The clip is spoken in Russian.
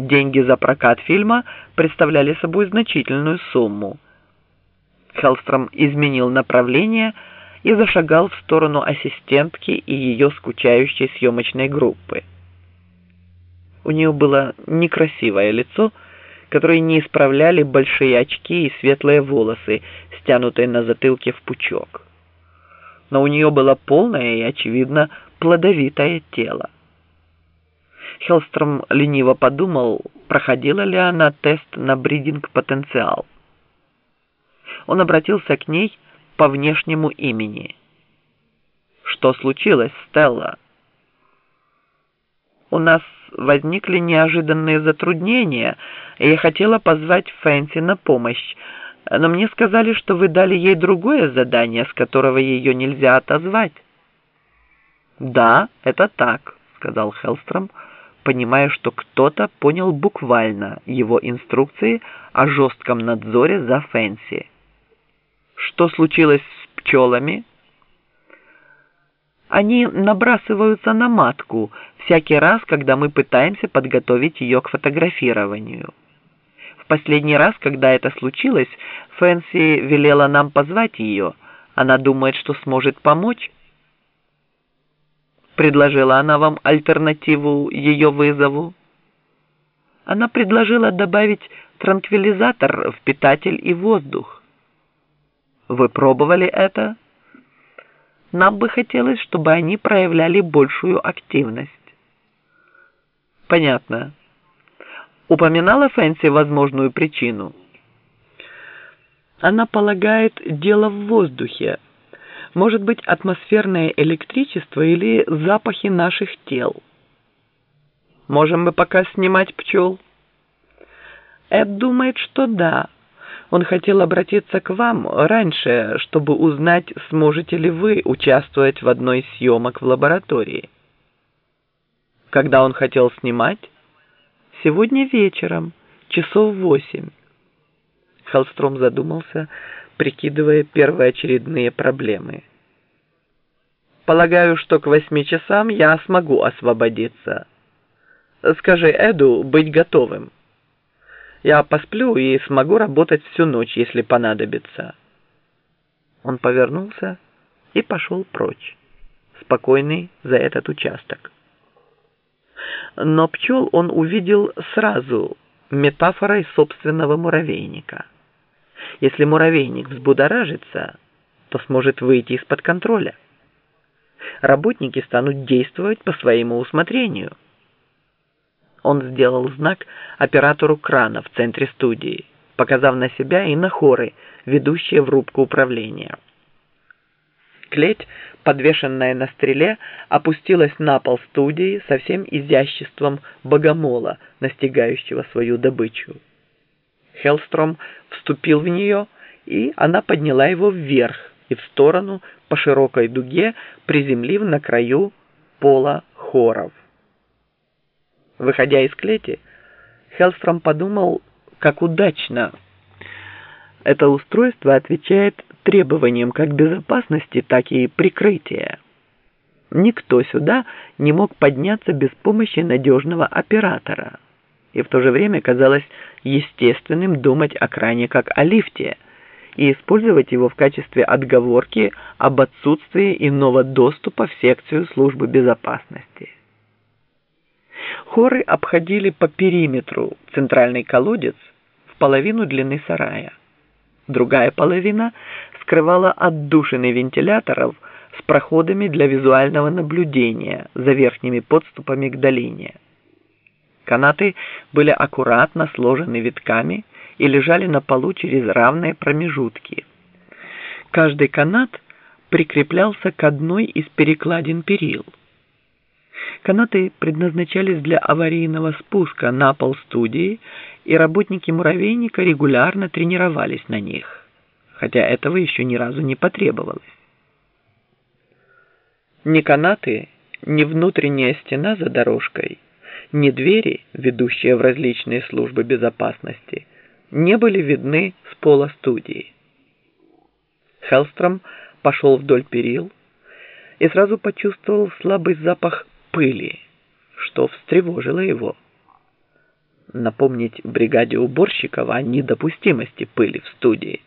Деньги за прокат фильма представляли собой значительную сумму. Хеллстром изменил направление и зашагал в сторону ассистентки и ее скучающей съемочной группы. У нее было некрасивое лицо, которое не исправляли большие очки и светлые волосы, стянутые на затылке в пучок. Но у нее было полное и, очевидно, плодовитое тело. Хеллстром лениво подумал, проходила ли она тест на бридинг-потенциал. Он обратился к ней по внешнему имени. «Что случилось, Стелла?» «У нас возникли неожиданные затруднения, и я хотела позвать Фэнси на помощь, но мне сказали, что вы дали ей другое задание, с которого ее нельзя отозвать». «Да, это так», — сказал Хеллстром, — понимая, что кто-то понял буквально его инструкции о жестком надзоре за Фэнси. Что случилось с пчелами? Они набрасываются на матку всякий раз, когда мы пытаемся подготовить ее к фотографированию. В последний раз, когда это случилось, Фэнси велела нам позвать ее. Она думает, что сможет помочь. Предложила она вам альтернативу ее вызову? Она предложила добавить транквилизатор в питатель и воздух. Вы пробовали это? Нам бы хотелось, чтобы они проявляли большую активность. Понятно. Упоминала Фэнси возможную причину? Она полагает дело в воздухе, может быть атмосферное электричество или запахи наших тел. Можем мы пока снимать пчел? Эд думает, что да. Он хотел обратиться к вам раньше, чтобы узнать, сможете ли вы участвовать в одной из съемок в лаборатории. Когда он хотел снимать? Сегодня вечером, часов восемь. Холстром задумался, прикидывая первоочередные проблемы. «Полагаю, что к восьми часам я смогу освободиться. Скажи Эду быть готовым. Я посплю и смогу работать всю ночь, если понадобится». Он повернулся и пошел прочь, спокойный за этот участок. Но пчел он увидел сразу метафорой собственного муравейника – если муравейник взбудоражится, то сможет выйти из-под контроля. Работники станут действовать по своему усмотрению. Он сделал знак оператору крана в центре студии, показав на себя и на хоры, ведущие в рубку управления. Клеть, подвешенная на стреле, опустилась на пол студии со всем изяществом богомола, настигающего свою добычу. Хеллстром вступил в нее, и она подняла его вверх и в сторону по широкой дуге, приземлив на краю пола хоров. Выходя из клети, Хеллстром подумал, как удачно это устройство отвечает требованиям как безопасности, так и прикрытия. Никто сюда не мог подняться без помощи надежного оператора и в то же время казалось естественным думать о кране как о лифте и использовать его в качестве отговорки об отсутствии иного доступа в секцию службы безопасности. Хоры обходили по периметру центральный колодец в половину длины сарая. Другая половина скрывала отдушины вентиляторов с проходами для визуального наблюдения за верхними подступами к долине. Канаты были аккуратно сложены витками и лежали на полу через равные промежутки. Каждый канат прикреплялся к одной из перекладин перил. Канаты предназначались для аварийного спуска на пол студии, и работники муравейника регулярно тренировались на них, хотя этого еще ни разу не потребовалось. Ни канаты, ни внутренняя стена за дорожкой – ни двери, ведущие в различные службы безопасности, не были видны с пола студии. Хелстром пошел вдоль перил и сразу почувствовал слабый запах пыли, что встревожило его. напомнить бригаде уборщиков о недопустимости пыли в студии.